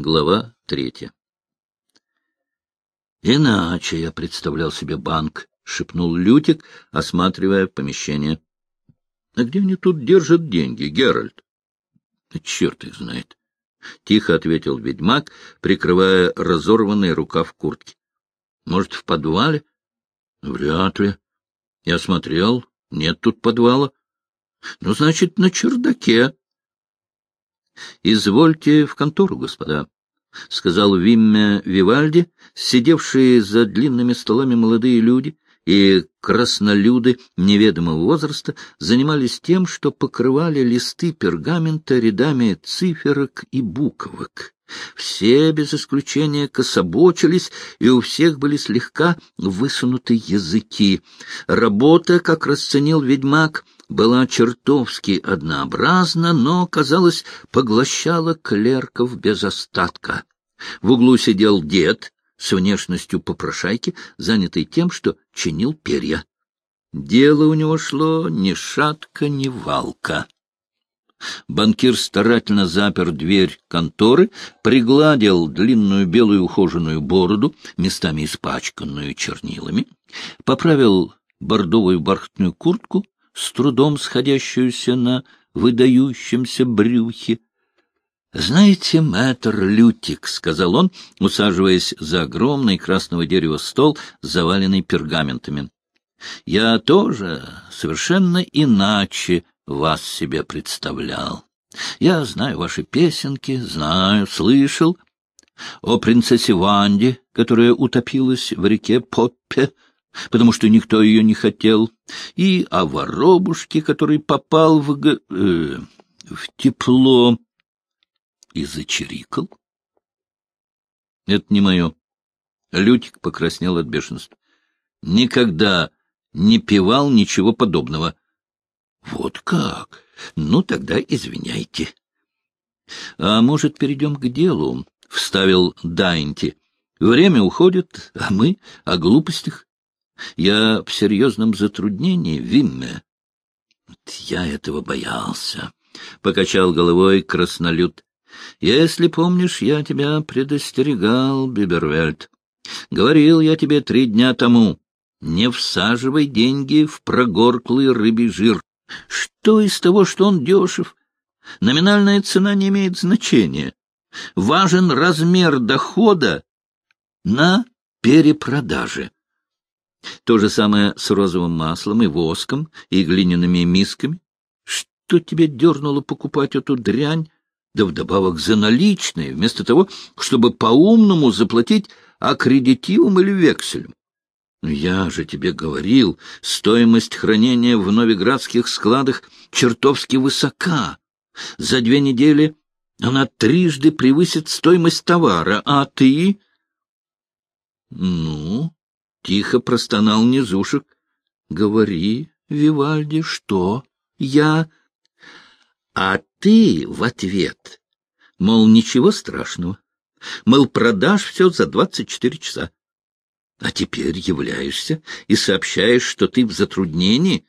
Глава третья. «Иначе я представлял себе банк», — шепнул Лютик, осматривая помещение. «А где они тут держат деньги, Геральт?» «Черт их знает», — тихо ответил ведьмак, прикрывая разорванный рукав куртки. «Может, в подвале?» «Вряд ли. Я смотрел, нет тут подвала. Ну, значит, на чердаке». — Извольте в контору, господа, — сказал Вимме Вивальди, сидевшие за длинными столами молодые люди и краснолюды неведомого возраста занимались тем, что покрывали листы пергамента рядами циферок и буквок. Все, без исключения, кособочились, и у всех были слегка высунуты языки. Работа, как расценил ведьмак, — была чертовски однообразна, но, казалось, поглощала клерков без остатка. В углу сидел дед с внешностью попрошайки, занятый тем, что чинил перья. Дело у него шло ни шатка, ни валка. Банкир старательно запер дверь конторы, пригладил длинную белую ухоженную бороду, местами испачканную чернилами, поправил бордовую бархатную куртку, с трудом сходящуюся на выдающемся брюхе. — Знаете, мэтр Лютик, — сказал он, усаживаясь за огромный красного дерева стол, заваленный пергаментами, — я тоже совершенно иначе вас себе представлял. Я знаю ваши песенки, знаю, слышал о принцессе Ванде, которая утопилась в реке Поппе, потому что никто ее не хотел, и о воробушке, который попал в, э, в тепло и зачирикал. Это не мое. Лютик покраснел от бешенства. Никогда не пивал ничего подобного. Вот как? Ну, тогда извиняйте. А может, перейдем к делу? — вставил Дайнти. Время уходит, а мы о глупостях. Я в серьезном затруднении, Вимме. Я этого боялся, — покачал головой краснолюд. Если помнишь, я тебя предостерегал, Бибервельд. Говорил я тебе три дня тому, не всаживай деньги в прогорклый рыбий жир. Что из того, что он дешев? Номинальная цена не имеет значения. Важен размер дохода на перепродаже. То же самое с розовым маслом и воском, и глиняными мисками. Что тебе дернуло покупать эту дрянь? Да вдобавок за наличные, вместо того, чтобы по-умному заплатить аккредитивом или векселем. Я же тебе говорил, стоимость хранения в новиградских складах чертовски высока. За две недели она трижды превысит стоимость товара, а ты... Ну, Тихо простонал Низушек. — Говори, Вивальди, что? Я... А ты в ответ, мол, ничего страшного. Мол, продашь все за двадцать четыре часа. А теперь являешься и сообщаешь, что ты в затруднении.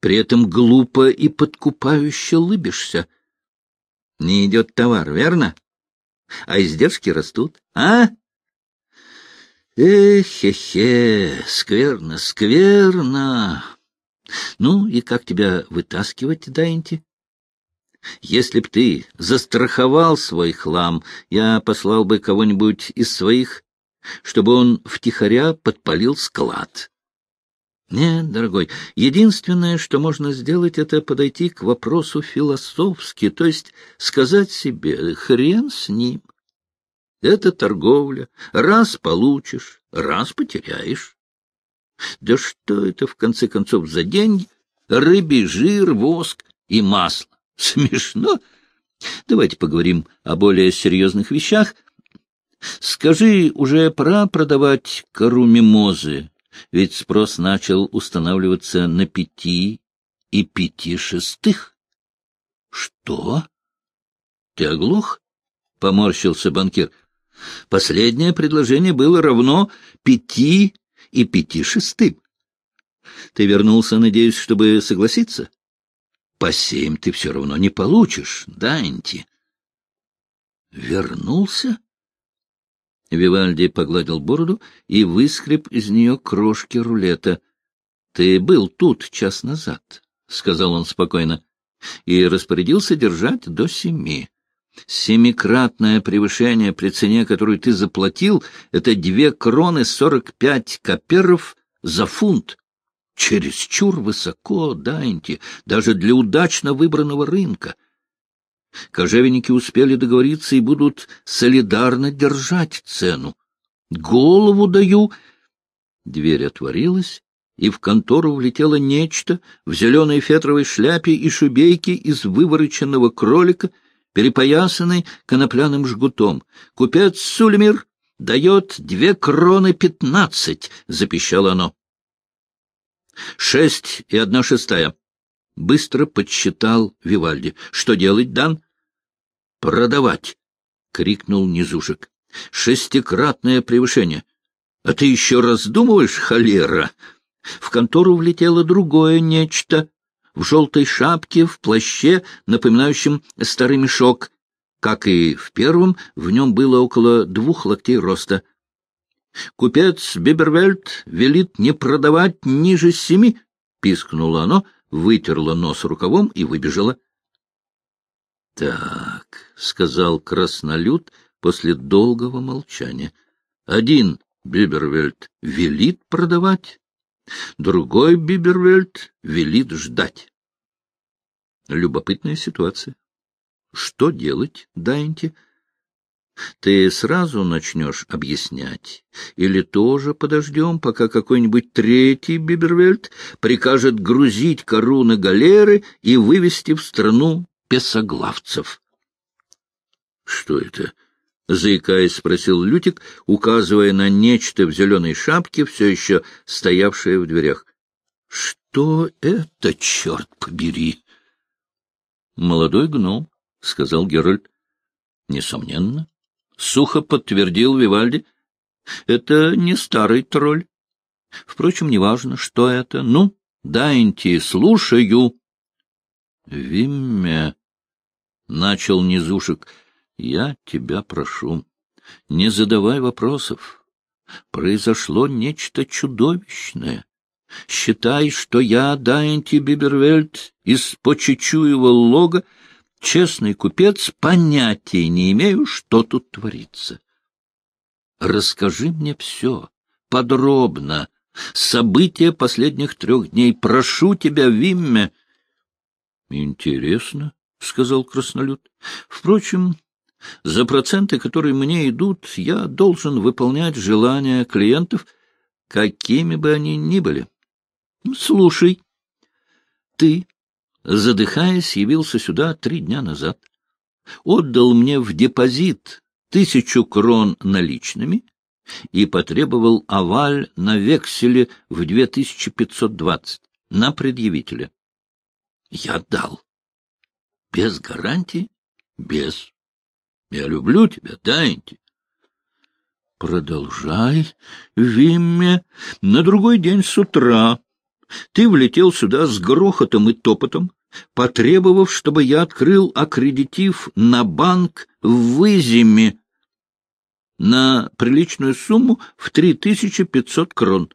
При этом глупо и подкупающе лыбишься. Не идет товар, верно? А издержки растут, а? Эхе-хе, скверно, скверно. Ну, и как тебя вытаскивать, Дайнти? Если б ты застраховал свой хлам, я послал бы кого-нибудь из своих, чтобы он втихаря подпалил склад. Нет, дорогой, единственное, что можно сделать, это подойти к вопросу философски, то есть сказать себе «хрен с ним». Это торговля. Раз получишь, раз потеряешь. Да что это, в конце концов, за деньги? Рыбий жир, воск и масло. Смешно. Давайте поговорим о более серьезных вещах. Скажи, уже пора продавать кору мимозы, ведь спрос начал устанавливаться на пяти и пяти шестых. Что? Ты оглох? — поморщился банкир. Последнее предложение было равно пяти и пяти шестым. Ты вернулся, надеюсь, чтобы согласиться? По семь ты все равно не получишь, да, Энти? Вернулся? Вивальди погладил бороду и выскреб из нее крошки рулета. — Ты был тут час назад, — сказал он спокойно, — и распорядился держать до семи. Семикратное превышение при цене, которую ты заплатил, — это две кроны сорок пять каперов за фунт. Чересчур высоко, Дайнти, даже для удачно выбранного рынка. Кожевенники успели договориться и будут солидарно держать цену. Голову даю. Дверь отворилась, и в контору влетело нечто в зеленой фетровой шляпе и шубейке из вывороченного кролика, перепоясанный конопляным жгутом. Купец Сулемир дает две кроны пятнадцать, — запищало оно. Шесть и одна шестая. Быстро подсчитал Вивальди. — Что делать, Дан? — Продавать! — крикнул Низушек. — Шестикратное превышение. А ты еще раздумываешь, холера? В контору влетело другое нечто. В желтой шапке, в плаще, напоминающем старый мешок. Как и в первом, в нем было около двух локтей роста. Купец Бибервельд велит не продавать ниже семи, — пискнуло оно, вытерла нос рукавом и выбежала. — Так, — сказал краснолюд после долгого молчания, — один Бибервельд велит продавать, другой Бибервельд велит ждать. Любопытная ситуация. Что делать, Дайнти? — ты сразу начнешь объяснять? Или тоже подождем, пока какой-нибудь третий Бибервельд прикажет грузить кору галеры и вывести в страну песоглавцев? — Что это? — заикаясь, спросил Лютик, указывая на нечто в зеленой шапке, все еще стоявшее в дверях. — Что это, черт побери? — Молодой гном, — сказал Геральт. — Несомненно, сухо подтвердил Вивальди. — Это не старый тролль. Впрочем, неважно, что это. Ну, дайте, слушаю. — Вимме, — начал Низушек, — я тебя прошу, не задавай вопросов. Произошло нечто чудовищное. Считай, что я, Дайнти Бибервельд, из Почечуева лога, честный купец, понятия не имею, что тут творится. Расскажи мне все, подробно, события последних трех дней. Прошу тебя, Вимме. — Интересно, — сказал краснолюд. — Впрочем, за проценты, которые мне идут, я должен выполнять желания клиентов, какими бы они ни были. Слушай, ты задыхаясь, явился сюда три дня назад. Отдал мне в депозит тысячу крон наличными и потребовал аваль на векселе в 2520 на предъявителя. Я дал. Без гарантии? Без. Я люблю тебя, Дайнти. Продолжай, Вимме. На другой день с утра ты влетел сюда с грохотом и топотом, потребовав, чтобы я открыл аккредитив на банк в Вызиме на приличную сумму в 3500 крон.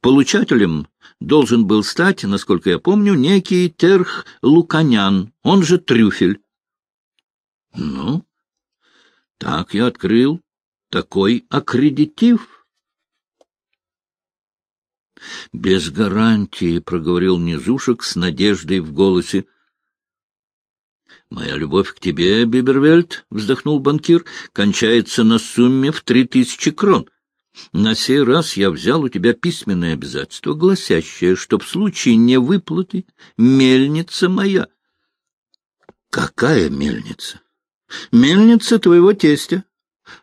Получателем должен был стать, насколько я помню, некий Терх Луканян, он же Трюфель. Ну, так я открыл такой аккредитив. — Без гарантии, — проговорил Низушек с надеждой в голосе. — Моя любовь к тебе, Бибервельд, — вздохнул банкир, — кончается на сумме в три тысячи крон. На сей раз я взял у тебя письменное обязательство, гласящее, что в случае невыплаты мельница моя. — Какая мельница? — Мельница твоего тестя,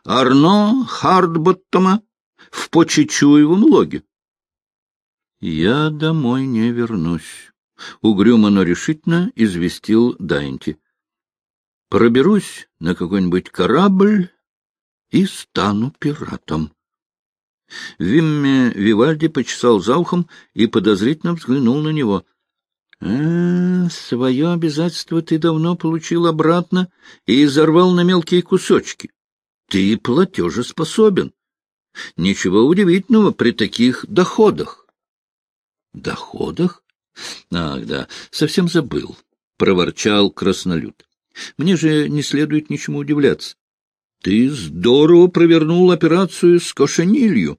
Арно Хардботтома в Почечуевом логе. Я домой не вернусь. Угрюмо, но решительно известил Дайнти. Проберусь на какой-нибудь корабль и стану пиратом. Вимме Вивальди почесал за ухом и подозрительно взглянул на него. А, свое обязательство ты давно получил обратно и изорвал на мелкие кусочки. Ты платежеспособен. Ничего удивительного при таких доходах. Доходах? Ах, да, совсем забыл, — проворчал краснолюд. Мне же не следует ничему удивляться. Ты здорово провернул операцию с кошенилью.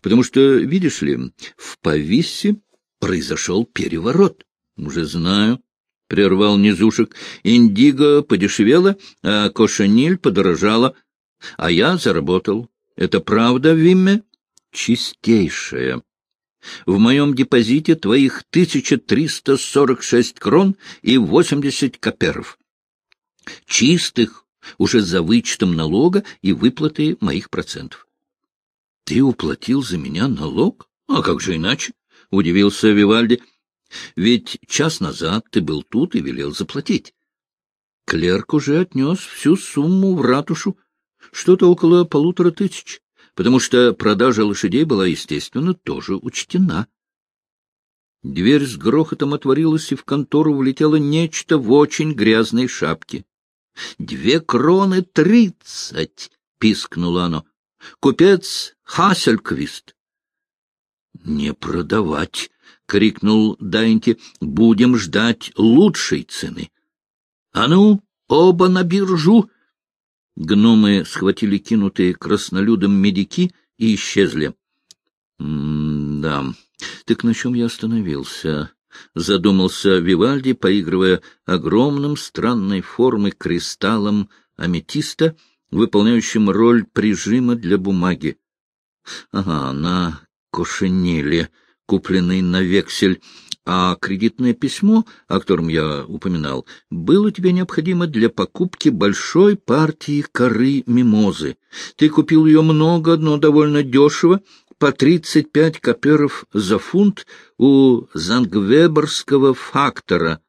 Потому что, видишь ли, в Повиссе произошел переворот. — Уже знаю, — прервал низушек. Индиго подешевела, а кошениль подорожала. А я заработал. Это правда, Вимме? Чистейшая. В моем депозите твоих 1346 крон и 80 каперов. Чистых, уже за вычетом налога и выплаты моих процентов. — Ты уплатил за меня налог? А как же иначе? — удивился Вивальди. — Ведь час назад ты был тут и велел заплатить. Клерк уже отнес всю сумму в ратушу, что-то около полутора тысяч, потому что продажа лошадей была, естественно, тоже учтена. Дверь с грохотом отворилась, и в контору влетело нечто в очень грязной шапке. — Две кроны тридцать! — пискнуло оно. — Купец Хассельквист. — Не продавать! — крикнул Дайнти. — Будем ждать лучшей цены. — А ну, оба на биржу! Гномы схватили кинутые краснолюдом медики и исчезли. — Да, так на чем я остановился? — задумался Вивальди, поигрывая огромным странной формы кристаллом аметиста, выполняющим роль прижима для бумаги. — Ага, на кошениле, купленный на вексель, а кредитное письмо, о котором я упоминал, было тебе необходимо для покупки большой партии коры мимозы. Ты купил ее много, но довольно дешево, по 35 коперов за фунт у зангвеберского фактора.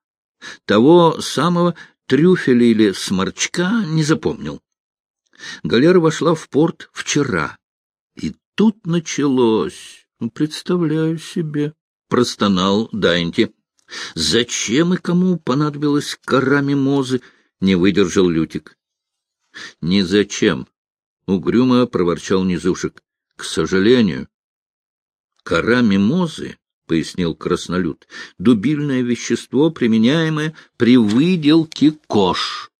Того самого трюфеля или сморчка не запомнил. Галера вошла в порт вчера. И тут началось, ну, представляю себе, простонал Дайнти. Зачем и кому понадобилась кора мимозы? Не выдержал Лютик. — Ни зачем, — угрюмо проворчал Низушек. К сожалению, кора мимозы, — пояснил краснолюд, — дубильное вещество, применяемое при выделке кож.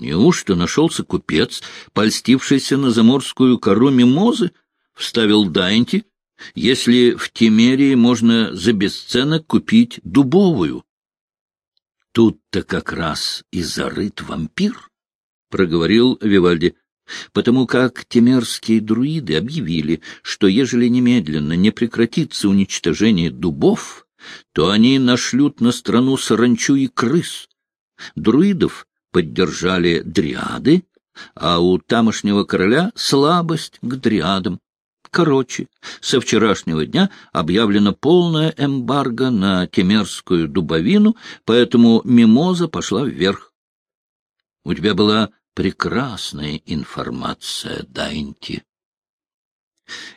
Неужто нашелся купец, польстившийся на заморскую кору мимозы? — вставил Дайнти, — если в Тимерии можно за бесценок купить дубовую. — Тут-то как раз и зарыт вампир, — проговорил Вивальди потому как темерские друиды объявили, что ежели немедленно не прекратится уничтожение дубов, то они нашлют на страну саранчу и крыс. Друидов поддержали дриады, а у тамошнего короля слабость к дриадам. Короче, со вчерашнего дня объявлена полная эмбарго на темерскую дубовину, поэтому мимоза пошла вверх. У тебя была Прекрасная информация, Дайнти.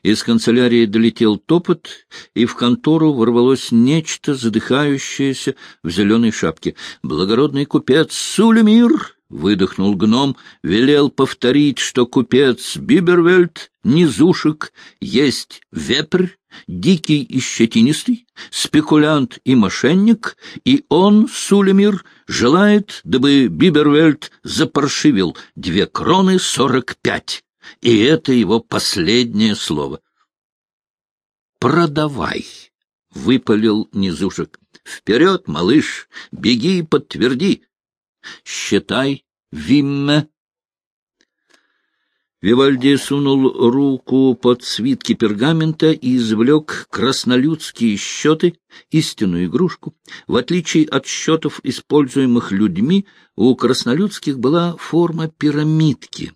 Из канцелярии долетел топот, и в контору ворвалось нечто, задыхающееся в зеленой шапке. Благородный купец Сулемир, — выдохнул гном, — велел повторить, что купец Бибервельд, низушек, есть вепрь, дикий и щетинистый, спекулянт и мошенник, и он, Сулемир, желает, дабы Бибервельд запаршивил две кроны сорок пять. И это его последнее слово. «Продавай!» — выпалил низушек. «Вперед, малыш! Беги и подтверди! Считай, Вимме!» Вивальди сунул руку под свитки пергамента и извлек краснолюдские счеты, истинную игрушку. В отличие от счетов, используемых людьми, у краснолюдских была форма пирамидки.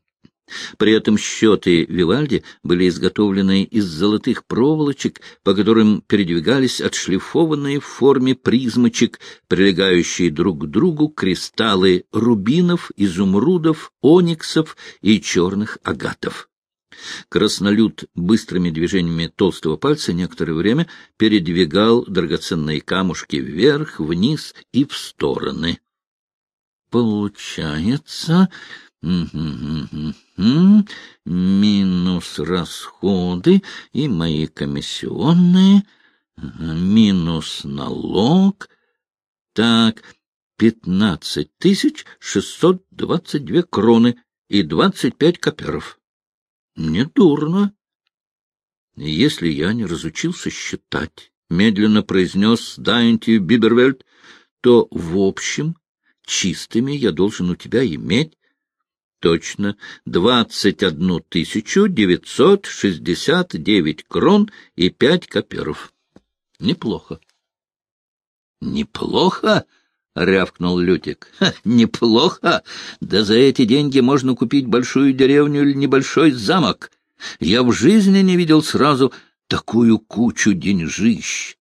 При этом счеты Вивальди были изготовлены из золотых проволочек, по которым передвигались отшлифованные в форме призмочек, прилегающие друг к другу кристаллы рубинов, изумрудов, ониксов и черных агатов. Краснолюд быстрыми движениями толстого пальца некоторое время передвигал драгоценные камушки вверх, вниз и в стороны. Получается, минус расходы и мои комиссионные, минус налог. Так, пятнадцать тысяч шестьсот двадцать две кроны и двадцать пять коперов. Недурно. Если я не разучился считать, — медленно произнес Дайнти Бибервельд, — то, в общем, чистыми я должен у тебя иметь точно двадцать одну тысячу девятьсот шестьдесят девять крон и пять коперов. Неплохо. — Неплохо? — рявкнул Лютик. — Неплохо? Да за эти деньги можно купить большую деревню или небольшой замок. Я в жизни не видел сразу такую кучу деньжищ. —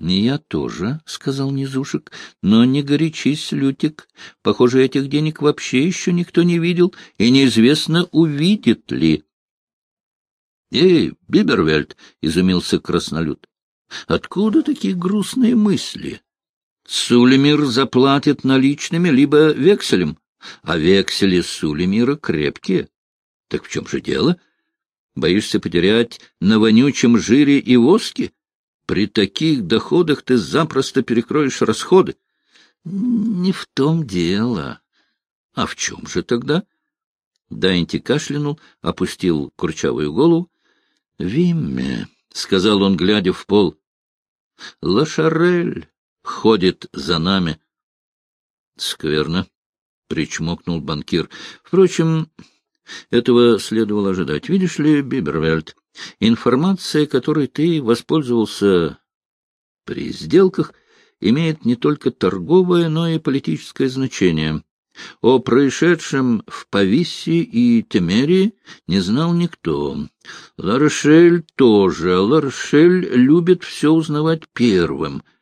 Я тоже, — сказал Низушек, — но не горячись, Лютик. Похоже, этих денег вообще еще никто не видел, и неизвестно, увидит ли. — Эй, Бибервельд, — изумился Краснолюд, — откуда такие грустные мысли? Сулемир заплатит наличными либо векселем, а вексели Сулемира крепкие. Так в чем же дело? Боишься потерять на вонючем жире и воске? При таких доходах ты запросто перекроешь расходы. Не в том дело. А в чем же тогда? Дайнти кашлянул, опустил курчавую голову. — Вимме, — сказал он, глядя в пол, — Лошарель ходит за нами. — Скверно, — причмокнул банкир. — Впрочем, этого следовало ожидать. Видишь ли, Бибервельд, информация, которой ты воспользовался при сделках, имеет не только торговое, но и политическое значение. О происшедшем в Пависе и Темерии не знал никто. Ларшель тоже. Ларшель любит все узнавать первым —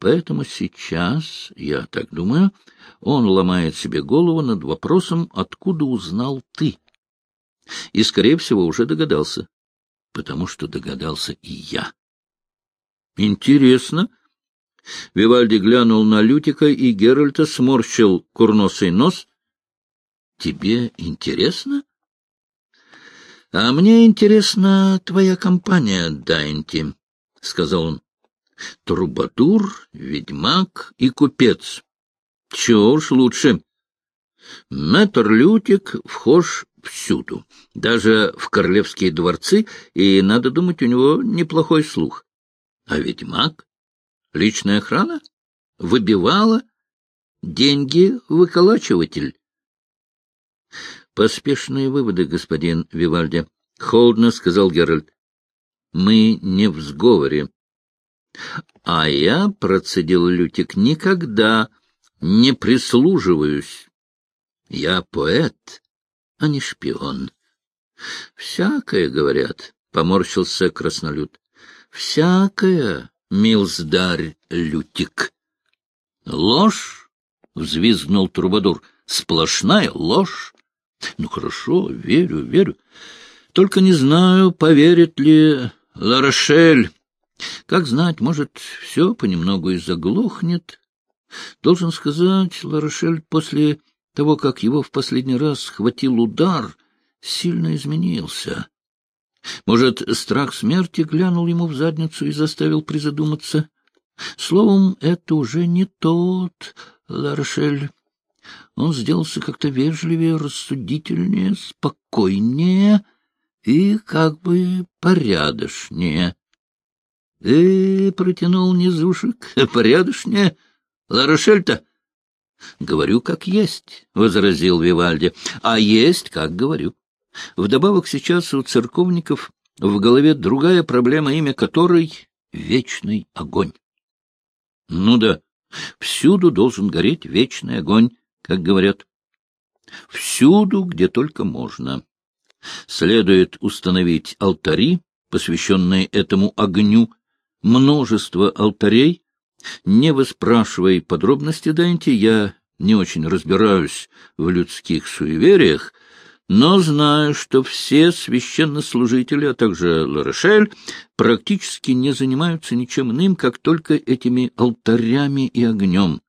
Поэтому сейчас, я так думаю, он ломает себе голову над вопросом, откуда узнал ты. И, скорее всего, уже догадался, потому что догадался и я. Интересно. Вивальди глянул на Лютика, и Геральта сморщил курносый нос. Тебе интересно? А мне интересна твоя компания, Дайнти, — сказал он. Трубадур, ведьмак и купец. Чего уж лучше. Мэтр Лютик вхож всюду, даже в королевские дворцы, и, надо думать, у него неплохой слух. А ведьмак? Личная охрана? Выбивала? Деньги выколачиватель? Поспешные выводы, господин Вивальди. Холодно сказал Геральт. Мы не в сговоре. — А я, — процедил Лютик, — никогда не прислуживаюсь. Я поэт, а не шпион. — Всякое, — говорят, — поморщился краснолюд. — Всякое, милздарь Лютик. — Ложь, — взвизгнул Трубадур, — сплошная ложь. — Ну, хорошо, верю, верю. Только не знаю, поверит ли Ларошель. Как знать, может, все понемногу и заглохнет. Должен сказать, Ларошель после того, как его в последний раз схватил удар, сильно изменился. Может, страх смерти глянул ему в задницу и заставил призадуматься. Словом, это уже не тот Ларошель. Он сделался как-то вежливее, рассудительнее, спокойнее и как бы порядочнее. — Э, — протянул низушек, — порядочнее. Ларошель-то? — Говорю, как есть, — возразил Вивальди. — А есть, как говорю. Вдобавок сейчас у церковников в голове другая проблема, имя которой — вечный огонь. Ну да, всюду должен гореть вечный огонь, как говорят. Всюду, где только можно. Следует установить алтари, посвященные этому огню, множество алтарей. Не выспрашивай подробности, Дэнти, я не очень разбираюсь в людских суевериях, но знаю, что все священнослужители, а также Ларошель, практически не занимаются ничем иным, как только этими алтарями и огнем.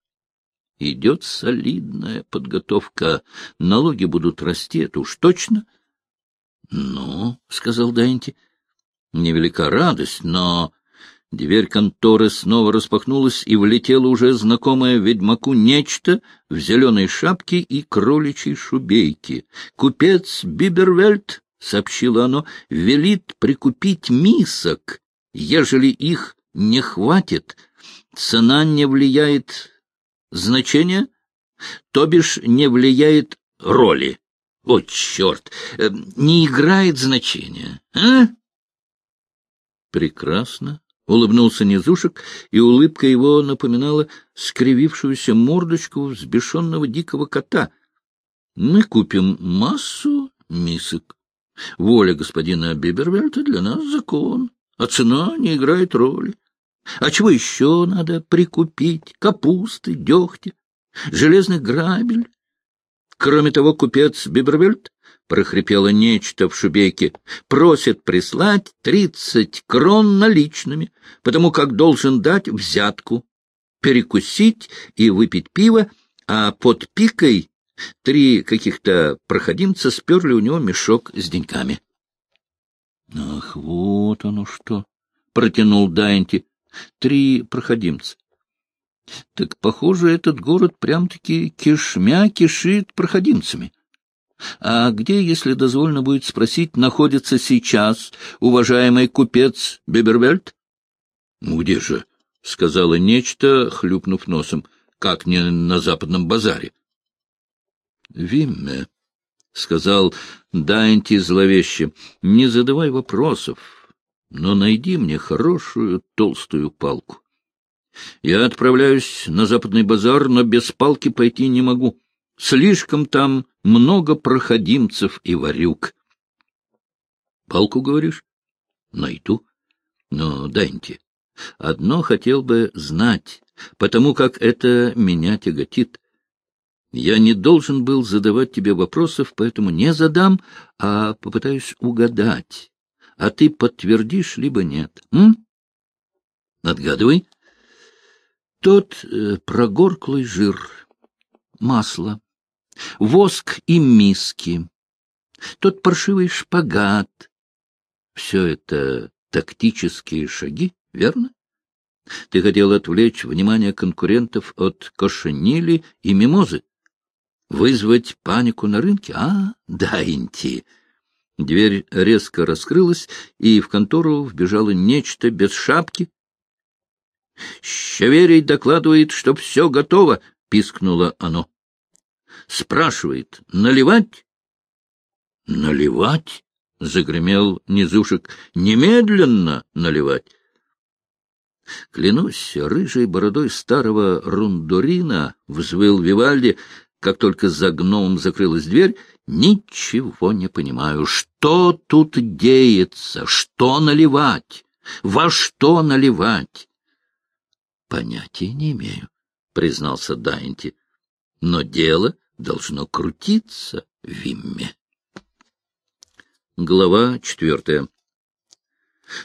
Идет солидная подготовка. Налоги будут расти, это уж точно. — Ну, — сказал Дайнти, — невелика радость, но Дверь конторы снова распахнулась, и влетело уже знакомое ведьмаку нечто в зеленой шапке и кроличьей шубейке. «Купец Бибервельд», — сообщило оно, — «велит прикупить мисок. Ежели их не хватит, цена не влияет значение, то бишь не влияет роли. О, черт! Э, не играет значения, а?» «Прекрасно», Улыбнулся Низушек, и улыбка его напоминала скривившуюся мордочку взбешенного дикого кота. Мы купим массу мисок. Воля господина Бибервельта для нас закон, а цена не играет роли. А чего еще надо прикупить? Капусты, дегтя, железных грабель. Кроме того, купец Бибервельт прохрипело нечто в шубейке, просит прислать тридцать крон наличными, потому как должен дать взятку, перекусить и выпить пиво, а под пикой три каких-то проходимца сперли у него мешок с деньгами. — Ах, вот оно что! — протянул Дайнти. — Три проходимца. Так, похоже, этот город прям-таки кишмя кишит проходимцами. — а где, если дозволено будет спросить, находится сейчас уважаемый купец Бибервельд? — Где же? — сказала нечто, хлюпнув носом. — Как не на западном базаре? — Вимме, — сказал Дайнти зловеще, — не задавай вопросов, но найди мне хорошую толстую палку. Я отправляюсь на западный базар, но без палки пойти не могу. Слишком там много проходимцев и варюк. — Палку, говоришь? — Найду. Но, Данти, одно хотел бы знать, потому как это меня тяготит. Я не должен был задавать тебе вопросов, поэтому не задам, а попытаюсь угадать. А ты подтвердишь, либо нет. М? Отгадывай. Тот э, прогорклый жир, масло, воск и миски, тот паршивый шпагат. Все это тактические шаги, верно? Ты хотел отвлечь внимание конкурентов от кошенили и мимозы? Вызвать панику на рынке? А, да, инти. Дверь резко раскрылась, и в контору вбежало нечто без шапки. — Щаверий докладывает, что все готово, — пискнуло оно спрашивает, наливать? — Наливать? — загремел Низушек. — Немедленно наливать. Клянусь, рыжей бородой старого рундурина, — взвыл Вивальди, как только за гномом закрылась дверь, — ничего не понимаю. Что тут деется? Что наливать? Во что наливать? — Понятия не имею, — признался Дайнти. — Но дело должно крутиться в Вимме. Глава четвертая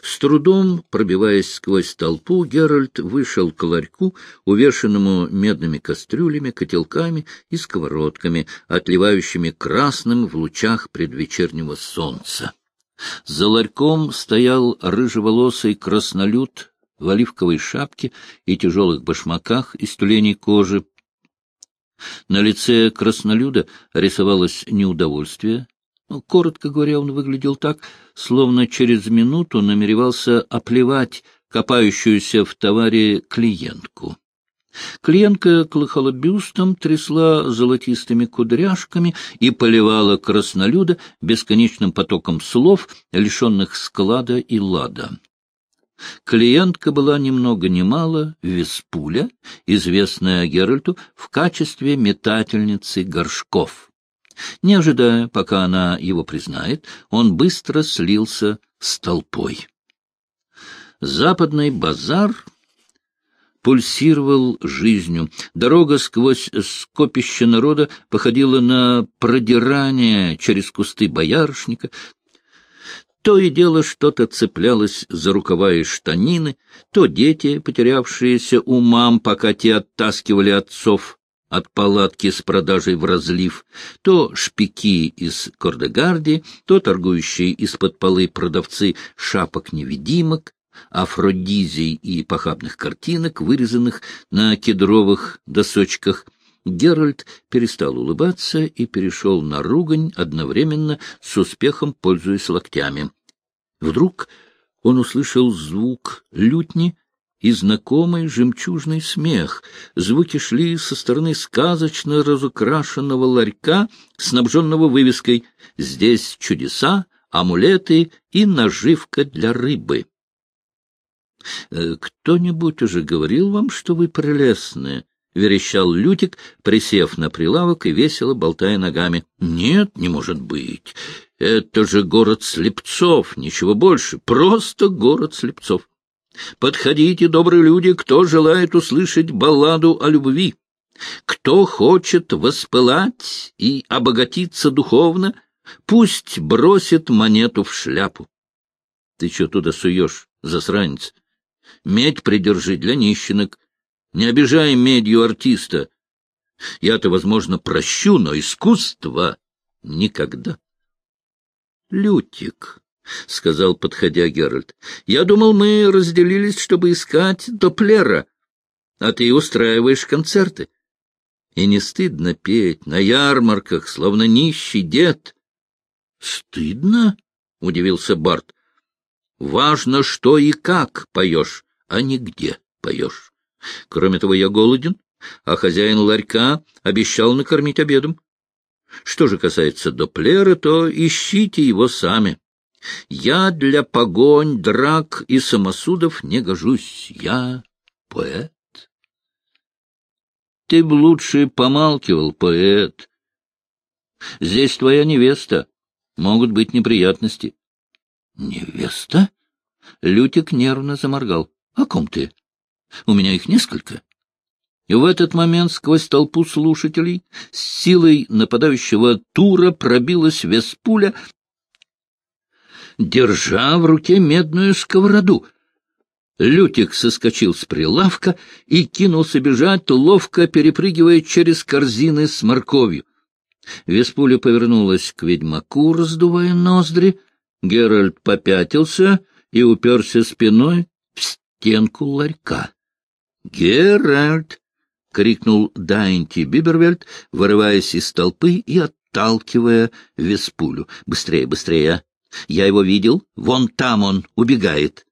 с трудом, пробиваясь сквозь толпу, Геральт вышел к ларьку, увешанному медными кастрюлями, котелками и сковородками, отливающими красным в лучах предвечернего солнца. За ларьком стоял рыжеволосый краснолюд в оливковой шапке и тяжелых башмаках из тюленей кожи, на лице краснолюда рисовалось неудовольствие. Ну, коротко говоря, он выглядел так, словно через минуту намеревался оплевать копающуюся в товаре клиентку. Клиентка колыхала бюстом, трясла золотистыми кудряшками и поливала краснолюда бесконечным потоком слов, лишенных склада и лада. Клиентка была ни много ни мало Веспуля, известная Геральту в качестве метательницы горшков. Не ожидая, пока она его признает, он быстро слился с толпой. Западный базар пульсировал жизнью. Дорога сквозь скопище народа походила на продирание через кусты боярышника. То и дело что-то цеплялось за рукава и штанины, то дети, потерявшиеся у мам, пока те оттаскивали отцов от палатки с продажей в разлив, то шпики из Кордегарди, то торгующие из-под полы продавцы шапок-невидимок, афродизий и похабных картинок, вырезанных на кедровых досочках, Геральт перестал улыбаться и перешел на ругань, одновременно с успехом пользуясь локтями. Вдруг он услышал звук лютни и знакомый жемчужный смех. Звуки шли со стороны сказочно разукрашенного ларька, снабженного вывеской «Здесь чудеса, амулеты и наживка для рыбы». Э, «Кто-нибудь уже говорил вам, что вы прелестные?» — верещал Лютик, присев на прилавок и весело болтая ногами. «Нет, не может быть. Это же город слепцов, ничего больше. Просто город слепцов. Подходите, добрые люди, кто желает услышать балладу о любви. Кто хочет воспылать и обогатиться духовно, пусть бросит монету в шляпу. Ты что туда суешь, засранец? Медь придержи для нищенок. Не обижай медью артиста. Я-то, возможно, прощу, но искусство никогда. Лютик, — сказал, подходя Геральт, — я думал, мы разделились, чтобы искать Доплера, а ты устраиваешь концерты. И не стыдно петь на ярмарках, словно нищий дед. — Стыдно? — удивился Барт. — Важно, что и как поешь а не где поешь. Кроме того, я голоден, а хозяин ларька обещал накормить обедом. Что же касается Доплера, то ищите его сами. Я для погонь, драк и самосудов не гожусь. Я поэт. Ты б лучше помалкивал, поэт. Здесь твоя невеста. Могут быть неприятности. Невеста? Лютик нервно заморгал. — О ком ты? У меня их несколько. И в этот момент сквозь толпу слушателей с силой нападающего тура пробилась Веспуля, держа в руке медную сковороду. Лютик соскочил с прилавка и кинулся бежать, ловко перепрыгивая через корзины с морковью. Веспуля повернулась к ведьмаку, раздувая ноздри. Геральт попятился и уперся спиной в стенку ларька. «Геральт!» — крикнул Дайнти Бибервельд, вырываясь из толпы и отталкивая Веспулю. «Быстрее, быстрее! Я его видел. Вон там он убегает!»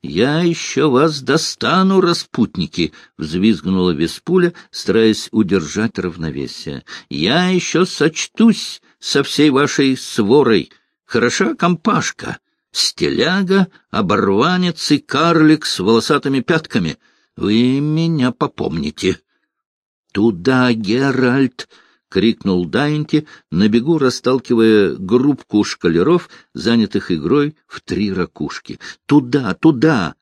«Я еще вас достану, распутники!» — взвизгнула Веспуля, стараясь удержать равновесие. «Я еще сочтусь со всей вашей сворой. Хороша компашка!» стеляга, оборванец и карлик с волосатыми пятками. Вы меня попомните. — Туда, Геральт! — крикнул Дайнти, на бегу расталкивая группку шкалеров, занятых игрой в три ракушки. — Туда, туда!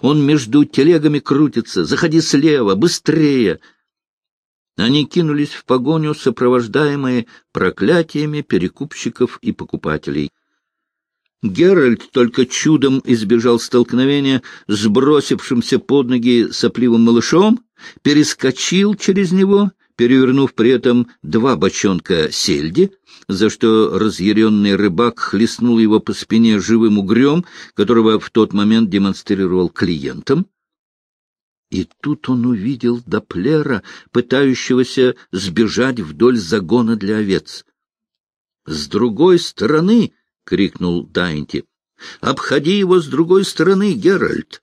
Он между телегами крутится. Заходи слева, быстрее! Они кинулись в погоню, сопровождаемые проклятиями перекупщиков и покупателей. Геральт только чудом избежал столкновения с бросившимся под ноги сопливым малышом, перескочил через него, перевернув при этом два бочонка сельди, за что разъяренный рыбак хлестнул его по спине живым угрем, которого в тот момент демонстрировал клиентам. И тут он увидел Доплера, пытающегося сбежать вдоль загона для овец. С другой стороны — крикнул Дайнти. — Обходи его с другой стороны, Геральт!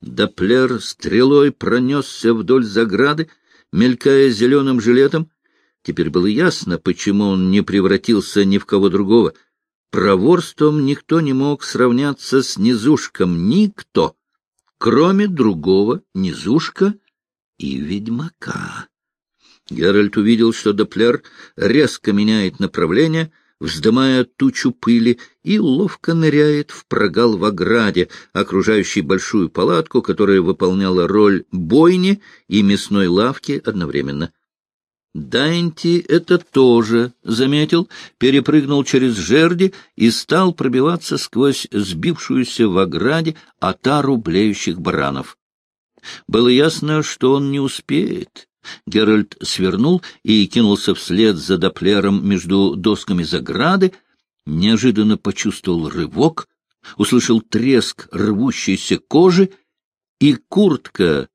Доплер стрелой пронесся вдоль заграды, мелькая зеленым жилетом. Теперь было ясно, почему он не превратился ни в кого другого. Проворством никто не мог сравняться с низушком, никто, кроме другого низушка и ведьмака. Геральт увидел, что Доплер резко меняет направление — вздымая тучу пыли, и ловко ныряет в прогал в ограде, окружающий большую палатку, которая выполняла роль бойни и мясной лавки одновременно. Дайнти это тоже заметил, перепрыгнул через жерди и стал пробиваться сквозь сбившуюся в ограде отару блеющих баранов. Было ясно, что он не успеет. Геральт свернул и кинулся вслед за доплером между досками заграды, неожиданно почувствовал рывок, услышал треск рвущейся кожи, и куртка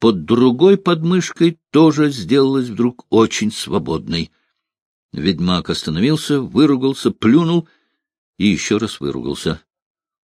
под другой подмышкой тоже сделалась вдруг очень свободной. Ведьмак остановился, выругался, плюнул и еще раз выругался.